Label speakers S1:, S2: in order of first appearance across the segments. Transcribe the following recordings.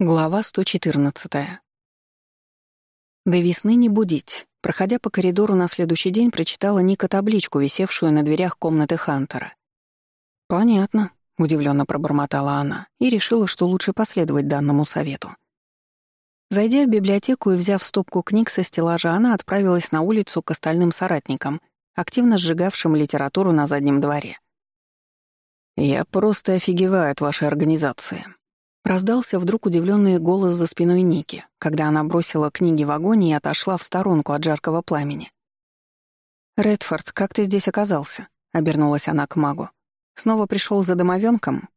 S1: Глава 114. До весны не будить. Проходя по коридору на следующий день, прочитала Ника табличку, висевшую на дверях комнаты Хантера. «Понятно», — удивленно пробормотала она и решила, что лучше последовать данному совету. Зайдя в библиотеку и взяв стопку книг со стеллажа, она отправилась на улицу к остальным соратникам, активно сжигавшим литературу на заднем дворе. «Я просто офигеваю от вашей организации», Раздался вдруг удивленный голос за спиной Ники, когда она бросила книги в огонь и отошла в сторонку от жаркого пламени. «Редфорд, как ты здесь оказался?» — обернулась она к магу. «Снова пришел за домовенком?»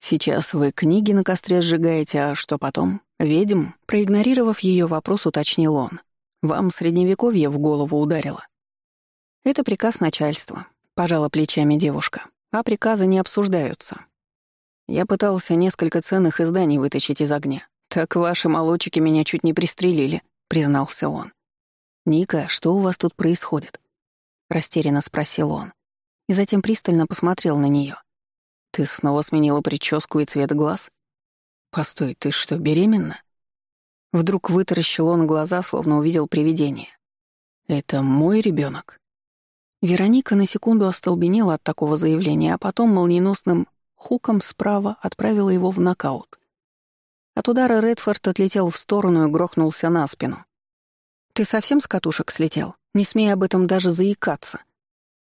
S1: «Сейчас вы книги на костре сжигаете, а что потом? Ведьм?» Проигнорировав ее вопрос, уточнил он. «Вам средневековье в голову ударило». «Это приказ начальства», — пожала плечами девушка. «А приказы не обсуждаются. Я пытался несколько ценных изданий вытащить из огня. Так ваши молодчики меня чуть не пристрелили, признался он. Ника, что у вас тут происходит? растерянно спросил он. И затем пристально посмотрел на нее. Ты снова сменила прическу и цвет глаз? Постой, ты что, беременна? Вдруг вытаращил он глаза, словно увидел привидение. Это мой ребенок. Вероника на секунду остолбенела от такого заявления, а потом молниеносным хуком справа отправила его в нокаут. От удара Редфорд отлетел в сторону и грохнулся на спину. «Ты совсем с катушек слетел? Не смей об этом даже заикаться!»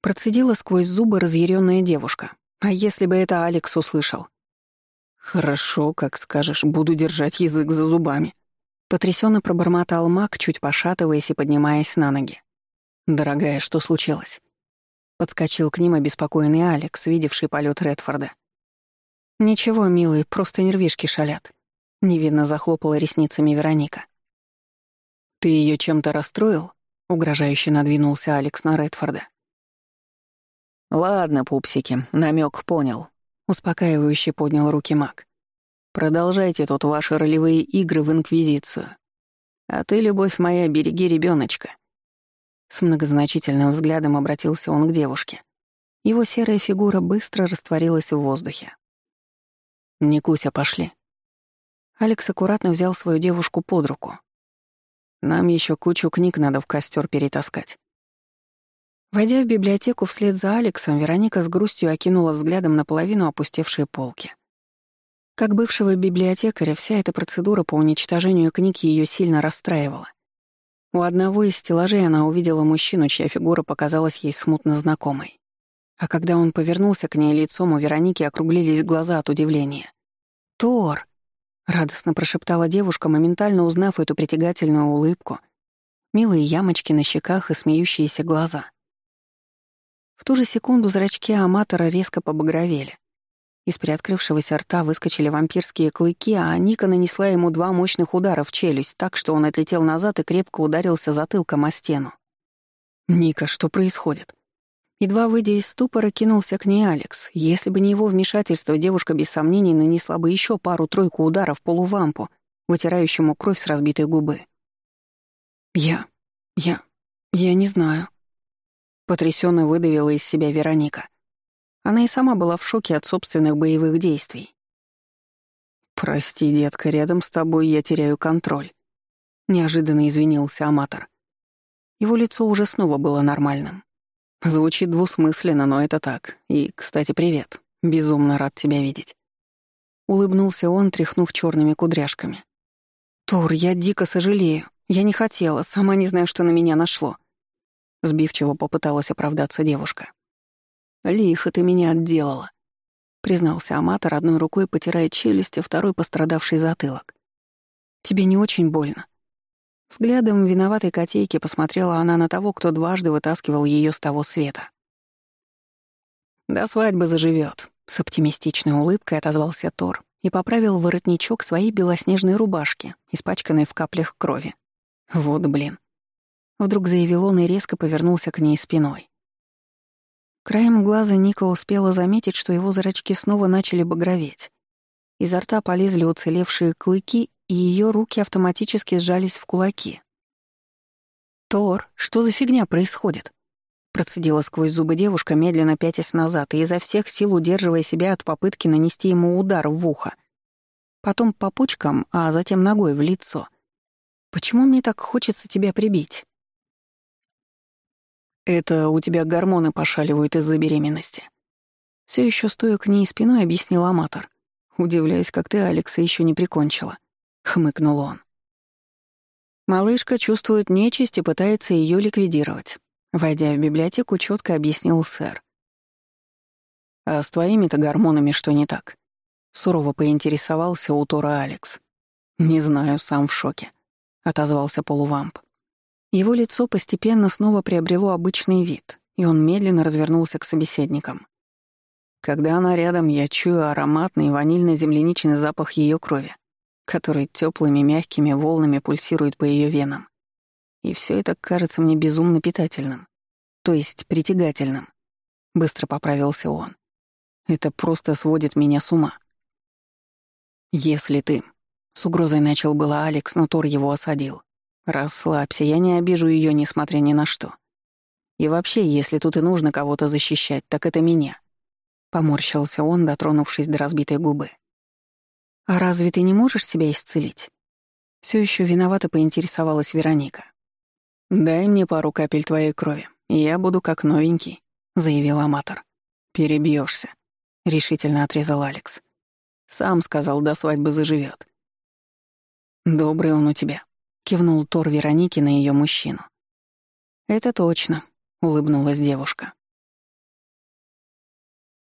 S1: Процедила сквозь зубы разъяренная девушка. «А если бы это Алекс услышал?» «Хорошо, как скажешь, буду держать язык за зубами», Потрясенно пробормотал маг, чуть пошатываясь и поднимаясь на ноги. «Дорогая, что случилось?» Подскочил к ним обеспокоенный Алекс, видевший полет Редфорда. «Ничего, милый, просто нервишки шалят», — невинно захлопала ресницами Вероника. «Ты ее чем-то расстроил?» — угрожающе надвинулся Алекс на Редфорда. «Ладно, пупсики, намек понял», — успокаивающе поднял руки маг. «Продолжайте тут ваши ролевые игры в Инквизицию. А ты, любовь моя, береги ребеночка. С многозначительным взглядом обратился он к девушке. Его серая фигура быстро растворилась в воздухе. «Никуся, пошли». Алекс аккуратно взял свою девушку под руку. «Нам еще кучу книг надо в костер перетаскать». Войдя в библиотеку вслед за Алексом, Вероника с грустью окинула взглядом наполовину опустевшие полки. Как бывшего библиотекаря, вся эта процедура по уничтожению книг ее сильно расстраивала. У одного из стеллажей она увидела мужчину, чья фигура показалась ей смутно знакомой. А когда он повернулся к ней лицом, у Вероники округлились глаза от удивления. «Тор!» — радостно прошептала девушка, моментально узнав эту притягательную улыбку, милые ямочки на щеках и смеющиеся глаза. В ту же секунду зрачки Аматора резко побагровели. Из приоткрывшегося рта выскочили вампирские клыки, а Ника нанесла ему два мощных удара в челюсть, так что он отлетел назад и крепко ударился затылком о стену. «Ника, что происходит?» Едва выйдя из ступора, кинулся к ней Алекс. Если бы не его вмешательство, девушка без сомнений нанесла бы еще пару-тройку ударов полувампу, вытирающему кровь с разбитой губы. «Я... я... я не знаю», — потрясенно выдавила из себя Вероника. Она и сама была в шоке от собственных боевых действий. «Прости, детка, рядом с тобой я теряю контроль», — неожиданно извинился Аматор. Его лицо уже снова было нормальным. Звучит двусмысленно, но это так. И, кстати, привет. Безумно рад тебя видеть. Улыбнулся он, тряхнув черными кудряшками. Тор, я дико сожалею. Я не хотела, сама не знаю, что на меня нашло. Сбивчиво попыталась оправдаться девушка. Лихо ты меня отделала. Признался Аматор, одной рукой потирая челюсти, второй пострадавший затылок. Тебе не очень больно. Взглядом виноватой котейки посмотрела она на того, кто дважды вытаскивал ее с того света. «До свадьбы заживет», — с оптимистичной улыбкой отозвался Тор и поправил воротничок своей белоснежной рубашки, испачканной в каплях крови. «Вот блин». Вдруг заявил он и резко повернулся к ней спиной. Краем глаза Ника успела заметить, что его зрачки снова начали багроветь. Изо рта полезли уцелевшие клыки, и ее руки автоматически сжались в кулаки. «Тор, что за фигня происходит?» Процедила сквозь зубы девушка, медленно пятясь назад и изо всех сил удерживая себя от попытки нанести ему удар в ухо. Потом по пучкам, а затем ногой в лицо. «Почему мне так хочется тебя прибить?» «Это у тебя гормоны пошаливают из-за беременности». Все еще стоя к ней спиной, объяснил Аматор. удивляясь, как ты Алекса еще не прикончила». — хмыкнул он. Малышка чувствует нечисть и пытается ее ликвидировать. Войдя в библиотеку, четко объяснил сэр. «А с твоими-то гормонами что не так?» Сурово поинтересовался у Тора Алекс. «Не знаю, сам в шоке», — отозвался полувамп. Его лицо постепенно снова приобрело обычный вид, и он медленно развернулся к собеседникам. Когда она рядом, я чую ароматный ванильно-земляничный запах ее крови который теплыми, мягкими волнами пульсирует по ее венам. И все это кажется мне безумно питательным, то есть притягательным. Быстро поправился он. Это просто сводит меня с ума. Если ты... С угрозой начал было Алекс, но Тор его осадил. Расслабься, я не обижу ее, несмотря ни на что. И вообще, если тут и нужно кого-то защищать, так это меня. Поморщился он, дотронувшись до разбитой губы. «А разве ты не можешь себя исцелить?» Все еще виновато поинтересовалась Вероника. «Дай мне пару капель твоей крови, и я буду как новенький», — заявил аматор. Перебьешься, решительно отрезал Алекс. «Сам сказал, до свадьбы заживет. «Добрый он у тебя», — кивнул Тор Вероники на ее мужчину. «Это точно», — улыбнулась девушка.